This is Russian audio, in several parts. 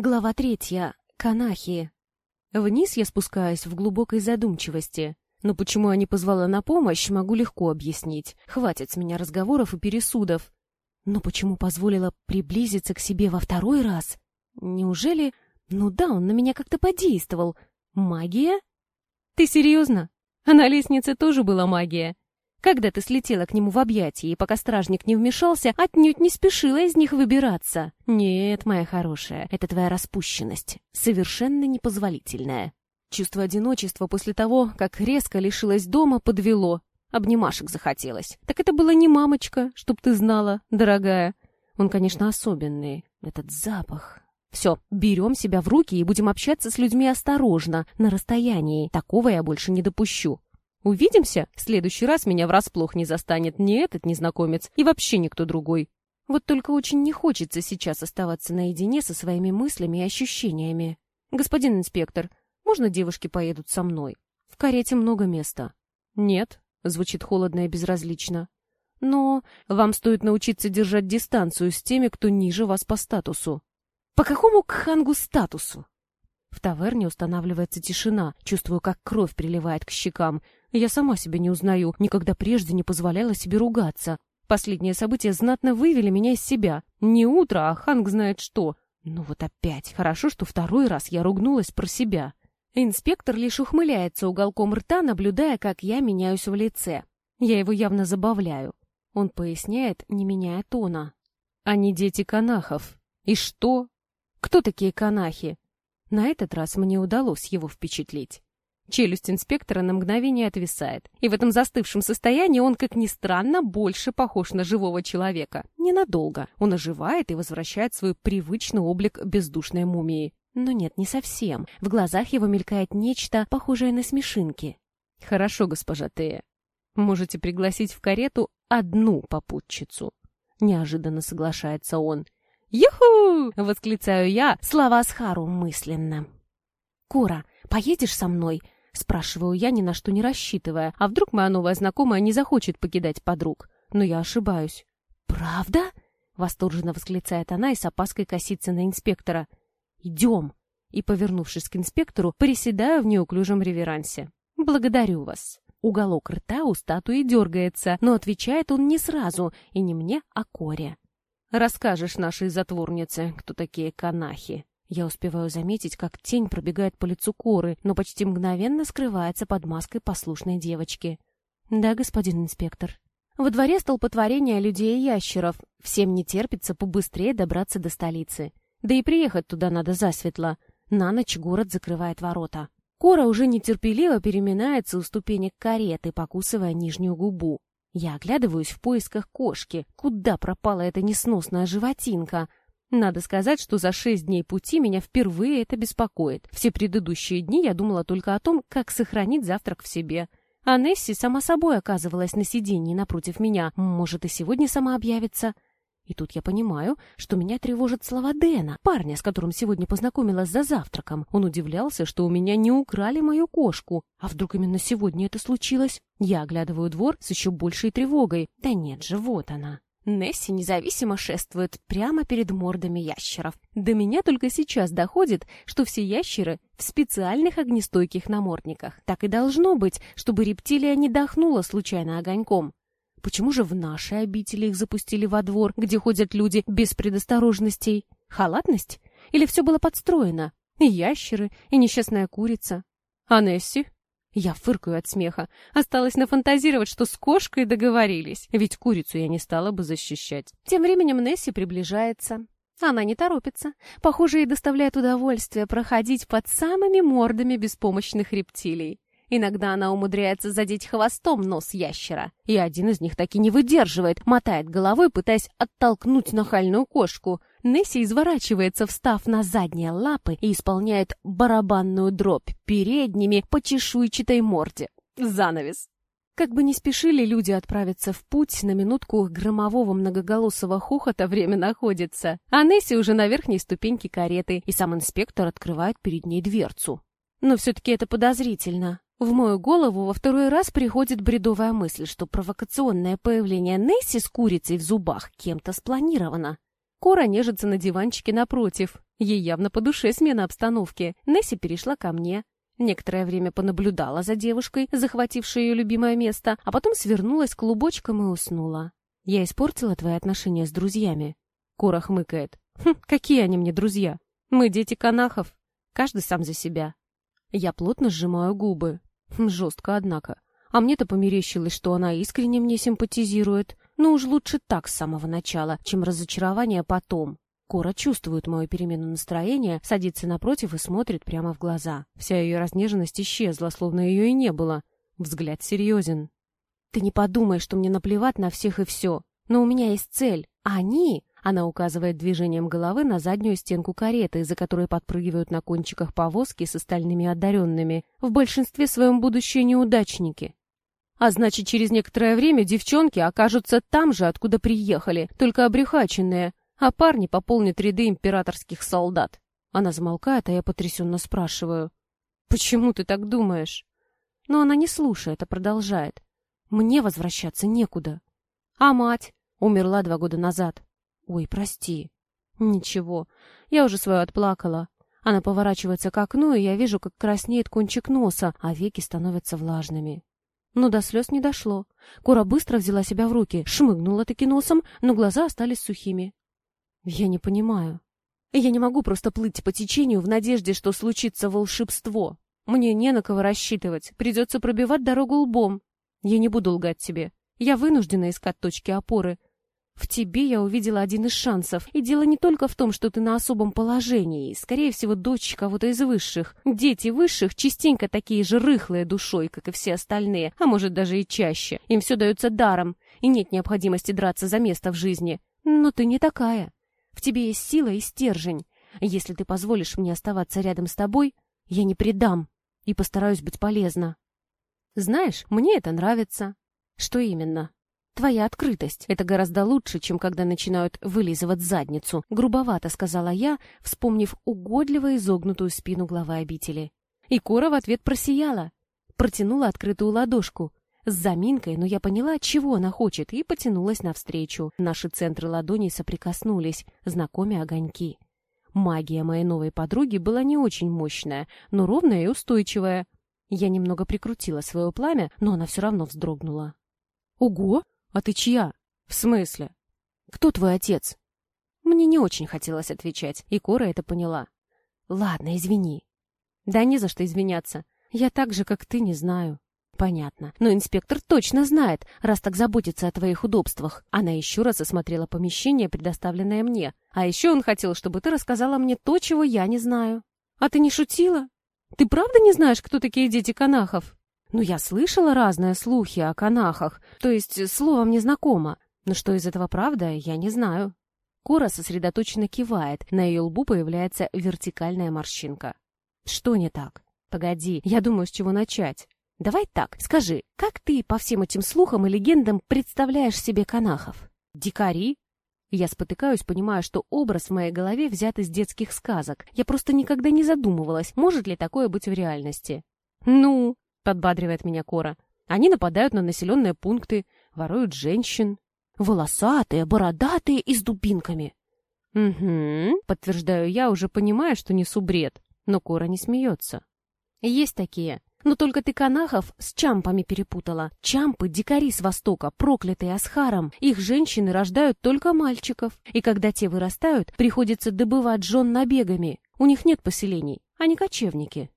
Глава третья. Канахи. Вниз я спускаюсь в глубокой задумчивости. Но почему я не позвала на помощь, могу легко объяснить. Хватит с меня разговоров и пересудов. Но почему позволила приблизиться к себе во второй раз? Неужели... Ну да, он на меня как-то подействовал. Магия? Ты серьезно? А на лестнице тоже была магия. Когда ты слетела к нему в объятия, и пока стражник не вмешался, отнюдь не спешила из них выбираться. Нет, моя хорошая, это твоя распущенность, совершенно непозволительная. Чувство одиночества после того, как резко лишилась дома, подвело. Обнимашек захотелось. Так это была не мамочка, чтоб ты знала, дорогая. Он, конечно, особенный. Этот запах. Все, берем себя в руки и будем общаться с людьми осторожно, на расстоянии. Такого я больше не допущу. Увидимся? В следующий раз меня врасплох не застанет ни этот незнакомец и вообще никто другой. Вот только очень не хочется сейчас оставаться наедине со своими мыслями и ощущениями. Господин инспектор, можно девушки поедут со мной? В карете много места. Нет, звучит холодно и безразлично. Но вам стоит научиться держать дистанцию с теми, кто ниже вас по статусу. По какому кхангу статусу? В таверне устанавливается тишина, чувствую, как кровь приливает к щекам, я сама себя не узнаю, никогда прежде не позволяла себе ругаться. Последние события знатно вывели меня из себя. Не утро, а Ханг знает что. Ну вот опять. Хорошо, что второй раз я ругнулась про себя. Инспектор лишь ухмыляется уголком рта, наблюдая, как я меняюсь в лице. Я его явно забавляю. Он поясняет, не меняя тона. Они дети канахов. И что? Кто такие канахи? На этот раз мне удалось его впечатлить. Челюсть инспектора на мгновение отвисает, и в этом застывшем состоянии он, как ни странно, больше похож на живого человека. Ненадолго. Он оживает и возвращает свой привычный облик бездушной мумии. Но нет, не совсем. В глазах его мелькает нечто, похожее на смешинки. «Хорошо, госпожа Тея. Можете пригласить в карету одну попутчицу». Неожиданно соглашается он. «Юху!» — восклицаю я, слова Схару мысленно. «Кора, поедешь со мной?» Спрашиваю я, ни на что не рассчитывая. А вдруг моя новая знакомая не захочет покидать подруг? Но я ошибаюсь. «Правда?» — восторженно восклицает она и с опаской косится на инспектора. «Идем!» И, повернувшись к инспектору, приседаю в неуклюжем реверансе. «Благодарю вас!» Уголок рта у статуи дергается, но отвечает он не сразу, и не мне, а Коре. «Расскажешь нашей затворнице, кто такие канахи?» Я успеваю заметить, как тень пробегает по лицу коры, но почти мгновенно скрывается под маской послушной девочки. «Да, господин инспектор». Во дворе столпотворение людей и ящеров. Всем не терпится побыстрее добраться до столицы. Да и приехать туда надо засветло. На ночь город закрывает ворота. Кора уже нетерпеливо переминается у ступенек кареты, покусывая нижнюю губу. Я оглядываюсь в поисках кошки. Куда пропала эта несносная животинка? Надо сказать, что за шесть дней пути меня впервые это беспокоит. Все предыдущие дни я думала только о том, как сохранить завтрак в себе. А Несси сама собой оказывалась на сиденье напротив меня. Может, и сегодня сама объявится. И тут я понимаю, что меня тревожат слова Дэна, парня, с которым сегодня познакомилась за завтраком. Он удивлялся, что у меня не украли мою кошку. А вдруг именно сегодня это случилось? Я оглядываю двор с еще большей тревогой. Да нет же, вот она. Несси независимо шествует прямо перед мордами ящеров. До меня только сейчас доходит, что все ящеры в специальных огнестойких намордниках. Так и должно быть, чтобы рептилия не дохнула случайно огоньком. Почему же в нашей обители их запустили во двор, где ходят люди без предосторожностей? Халатность? Или все было подстроено? И ящеры, и несчастная курица. А Несси? Я фыркаю от смеха. Осталось нафантазировать, что с кошкой договорились, ведь курицу я не стала бы защищать. Тем временем Несси приближается. Она не торопится. Похоже, ей доставляет удовольствие проходить под самыми мордами беспомощных рептилий. Иногда она умудряется задеть хвостом нос ящера, и один из них таки не выдерживает, мотает головой, пытаясь оттолкнуть нахальную кошку. Несси изворачивается, встав на задние лапы и исполняет барабанную дробь передними по чешуйчатой морде. Занавес. Как бы не спешили люди отправиться в путь, на минутку громового многоголосого хохота время находится. А Несси уже на верхней ступеньке кареты, и сам инспектор открывает перед ней дверцу. Но все-таки это подозрительно. В мою голову во второй раз приходит бредовая мысль, что провокационное появление Несси с курицей в зубах кем-то спланировано. Кора нежится на диванчике напротив. Ей явно по душе смена обстановки. Несси перешла ко мне. Некоторое время понаблюдала за девушкой, захватившей ее любимое место, а потом свернулась клубочком и уснула. «Я испортила твои отношения с друзьями?» Кора хмыкает. «Хм, какие они мне друзья? Мы дети канахов. Каждый сам за себя». Я плотно сжимаю губы. Хм, жестко, однако. А мне-то померещилось, что она искренне мне симпатизирует. Но уж лучше так с самого начала, чем разочарование потом. Кора чувствует мою перемену настроения, садится напротив и смотрит прямо в глаза. Вся ее разнеженность исчезла, словно ее и не было. Взгляд серьезен. «Ты не подумай, что мне наплевать на всех и все. Но у меня есть цель. А они...» Она указывает движением головы на заднюю стенку кареты, за которой подпрыгивают на кончиках повозки с остальными одаренными. В большинстве своем будущие неудачники. А значит, через некоторое время девчонки окажутся там же, откуда приехали, только обрюхаченные, а парни пополнят ряды императорских солдат. Она замолкает, а я потрясенно спрашиваю. «Почему ты так думаешь?» Но она не слушает, а продолжает. «Мне возвращаться некуда. А мать? Умерла два года назад. Ой, прости. Ничего, я уже свое отплакала. Она поворачивается к окну, и я вижу, как краснеет кончик носа, а веки становятся влажными. Но до слез не дошло. Кора быстро взяла себя в руки, шмыгнула таки носом, но глаза остались сухими. Я не понимаю. Я не могу просто плыть по течению в надежде, что случится волшебство. Мне не на кого рассчитывать, придется пробивать дорогу лбом. Я не буду лгать тебе. Я вынуждена искать точки опоры, в тебе я увидела один из шансов. И дело не только в том, что ты на особом положении. Скорее всего, дочь кого-то из высших. Дети высших частенько такие же рыхлые душой, как и все остальные, а может даже и чаще. Им все дается даром, и нет необходимости драться за место в жизни. Но ты не такая. В тебе есть сила и стержень. Если ты позволишь мне оставаться рядом с тобой, я не предам и постараюсь быть полезна. Знаешь, мне это нравится. Что именно? Твоя открытость — это гораздо лучше, чем когда начинают вылизывать задницу, грубовато сказала я, вспомнив угодливо изогнутую спину главы обители. И Кора в ответ просияла, протянула открытую ладошку. С заминкой, но я поняла, чего она хочет, и потянулась навстречу. Наши центры ладоней соприкоснулись, знакомя огоньки. Магия моей новой подруги была не очень мощная, но ровная и устойчивая. Я немного прикрутила свое пламя, но она все равно вздрогнула. «Ого! «А ты чья?» «В смысле?» «Кто твой отец?» Мне не очень хотелось отвечать, и Кора это поняла. «Ладно, извини». «Да не за что извиняться. Я так же, как ты, не знаю». «Понятно. Но инспектор точно знает, раз так заботится о твоих удобствах». Она еще раз осмотрела помещение, предоставленное мне. «А еще он хотел, чтобы ты рассказала мне то, чего я не знаю». «А ты не шутила? Ты правда не знаешь, кто такие дети канахов?» Ну, я слышала разные слухи о канахах, то есть словом не знакомо, но что из этого правда, я не знаю. Кора сосредоточенно кивает, на ее лбу появляется вертикальная морщинка. Что не так? Погоди, я думаю, с чего начать. Давай так, скажи, как ты по всем этим слухам и легендам представляешь себе канахов? Дикари? Я спотыкаюсь, понимая, что образ в моей голове взят из детских сказок. Я просто никогда не задумывалась, может ли такое быть в реальности. Ну, подбадривает меня Кора. Они нападают на населенные пункты, воруют женщин. Волосатые, бородатые и с дубинками. Угу, подтверждаю я, уже понимая, что несу бред. Но Кора не смеется. Есть такие. Но только ты канахов с чампами перепутала. Чампы — дикари с востока, проклятые Асхаром. Их женщины рождают только мальчиков. И когда те вырастают, приходится добывать жен набегами. У них нет поселений, они кочевники.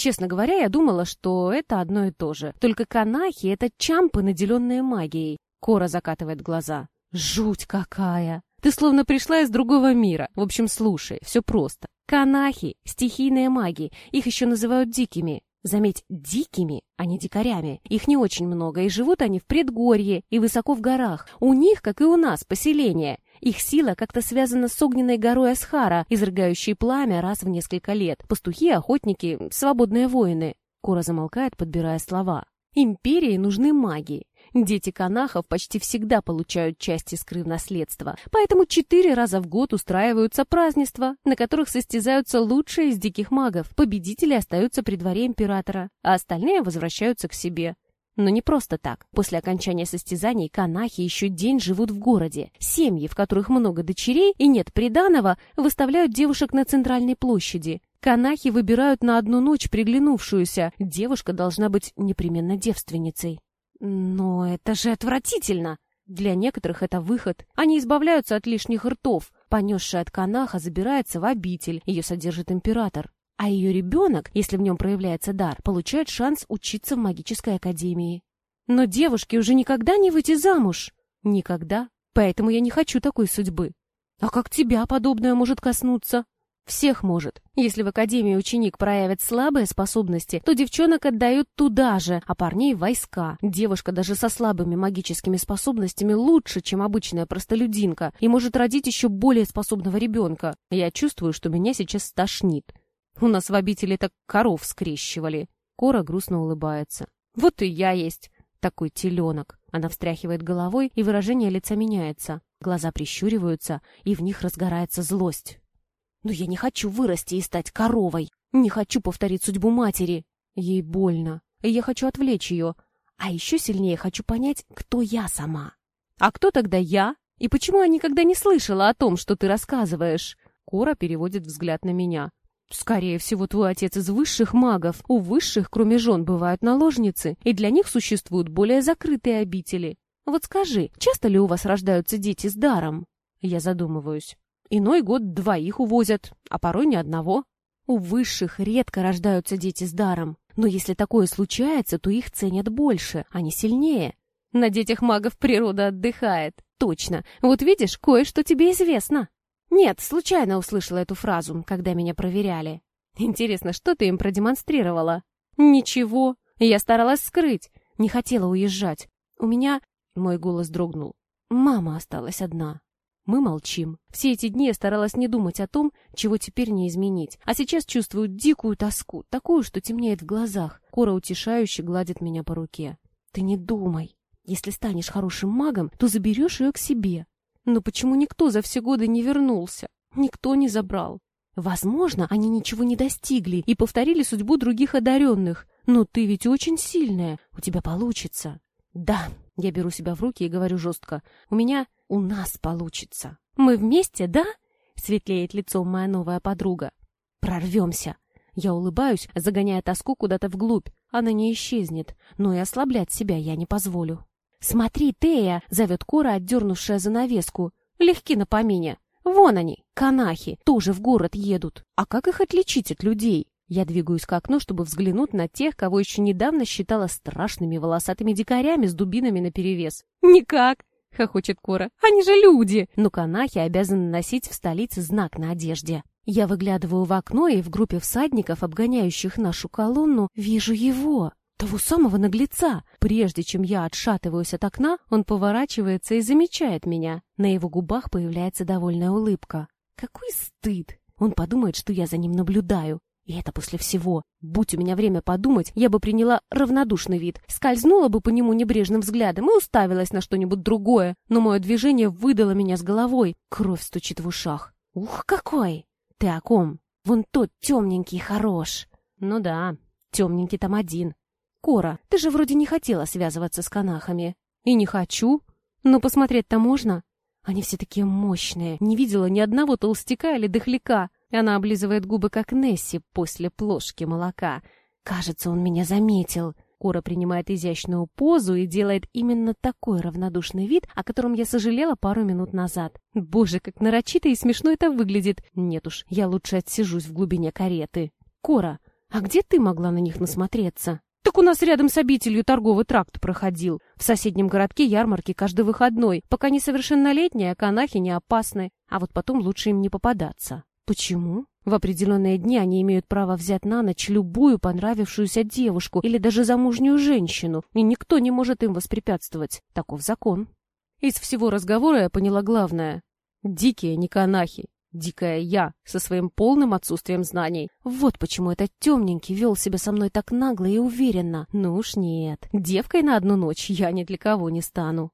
Честно говоря, я думала, что это одно и то же. Только канахи — это чампы, наделенные магией. Кора закатывает глаза. Жуть какая! Ты словно пришла из другого мира. В общем, слушай, все просто. Канахи — стихийные маги. Их еще называют дикими. Заметь, дикими, а не дикарями. Их не очень много, и живут они в предгорье и высоко в горах. У них, как и у нас, поселение. Их сила как-то связана с огненной горой Асхара, изрыгающей пламя раз в несколько лет. Пастухи, охотники, свободные воины. Кора замолкает, подбирая слова. Империи нужны маги. Дети канахов почти всегда получают часть искры в наследство, поэтому четыре раза в год устраиваются празднества, на которых состязаются лучшие из диких магов. Победители остаются при дворе императора, а остальные возвращаются к себе. Но не просто так. После окончания состязаний канахи еще день живут в городе. Семьи, в которых много дочерей и нет приданого, выставляют девушек на центральной площади. Канахи выбирают на одну ночь приглянувшуюся. Девушка должна быть непременно девственницей. Но это же отвратительно! Для некоторых это выход. Они избавляются от лишних ртов. Понесшая от канаха забирается в обитель. Ее содержит император. А ее ребенок, если в нем проявляется дар, получает шанс учиться в магической академии. Но девушке уже никогда не выйти замуж. Никогда. Поэтому я не хочу такой судьбы. А как тебя подобное может коснуться? Всех может. Если в академии ученик проявит слабые способности, то девчонок отдают туда же, а парней войска. Девушка даже со слабыми магическими способностями лучше, чем обычная простолюдинка, и может родить еще более способного ребенка. Я чувствую, что меня сейчас стошнит. У нас в обители так коров скрещивали. Кора грустно улыбается. Вот и я есть такой теленок. Она встряхивает головой, и выражение лица меняется. Глаза прищуриваются, и в них разгорается злость. Но я не хочу вырасти и стать коровой. Не хочу повторить судьбу матери. Ей больно. И я хочу отвлечь ее. А еще сильнее хочу понять, кто я сама. А кто тогда я? И почему я никогда не слышала о том, что ты рассказываешь? Кора переводит взгляд на меня. Скорее всего, твой отец из высших магов. У высших, кроме жен, бывают наложницы, и для них существуют более закрытые обители. Вот скажи, часто ли у вас рождаются дети с даром? Я задумываюсь. Иной год двоих увозят, а порой ни одного. У высших редко рождаются дети с даром, но если такое случается, то их ценят больше, они сильнее. На детях магов природа отдыхает. Точно. Вот видишь, кое-что тебе известно. Нет, случайно услышала эту фразу, когда меня проверяли. Интересно, что ты им продемонстрировала? Ничего. Я старалась скрыть. Не хотела уезжать. У меня... Мой голос дрогнул. Мама осталась одна. Мы молчим. Все эти дни я старалась не думать о том, чего теперь не изменить. А сейчас чувствую дикую тоску, такую, что темнеет в глазах. Кора утешающе гладит меня по руке. Ты не думай. Если станешь хорошим магом, то заберешь ее к себе. Но почему никто за все годы не вернулся? Никто не забрал. Возможно, они ничего не достигли и повторили судьбу других одаренных. Но ты ведь очень сильная. У тебя получится. Да, я беру себя в руки и говорю жестко. У меня у нас получится. Мы вместе, да? Светлеет лицом моя новая подруга. Прорвемся. Я улыбаюсь, загоняя тоску куда-то вглубь. Она не исчезнет, но и ослаблять себя я не позволю. «Смотри, Тея!» — зовет Кора, отдернувшая занавеску. «Легки на помине. Вон они, канахи, тоже в город едут. А как их отличить от людей?» Я двигаюсь к окну, чтобы взглянуть на тех, кого еще недавно считала страшными волосатыми дикарями с дубинами наперевес. «Никак!» — хохочет Кора. «Они же люди!» Но канахи обязаны носить в столице знак на одежде. Я выглядываю в окно и в группе всадников, обгоняющих нашу колонну, вижу его, того самого наглеца. Прежде чем я отшатываюсь от окна, он поворачивается и замечает меня. На его губах появляется довольная улыбка. Какой стыд! Он подумает, что я за ним наблюдаю. И это после всего. Будь у меня время подумать, я бы приняла равнодушный вид, скользнула бы по нему небрежным взглядом и уставилась на что-нибудь другое. Но мое движение выдало меня с головой. Кровь стучит в ушах. Ух, какой! Ты о ком? Вон тот темненький хорош. Ну да, темненький там один. Кора, ты же вроде не хотела связываться с канахами. И не хочу. Но посмотреть-то можно. Они все такие мощные. Не видела ни одного толстяка или дохляка. Она облизывает губы, как Несси после плошки молока. Кажется, он меня заметил. Кора принимает изящную позу и делает именно такой равнодушный вид, о котором я сожалела пару минут назад. Боже, как нарочито и смешно это выглядит. Нет уж, я лучше отсижусь в глубине кареты. Кора, а где ты могла на них насмотреться? Так у нас рядом с обителью торговый тракт проходил. В соседнем городке ярмарки каждый выходной. Пока несовершеннолетние, канахи не опасны. А вот потом лучше им не попадаться. Почему? В определенные дни они имеют право взять на ночь любую понравившуюся девушку или даже замужнюю женщину, и никто не может им воспрепятствовать. Таков закон. Из всего разговора я поняла главное. Дикие не канахи. Дикая я, со своим полным отсутствием знаний. Вот почему этот темненький вел себя со мной так нагло и уверенно. Ну уж нет, девкой на одну ночь я ни для кого не стану.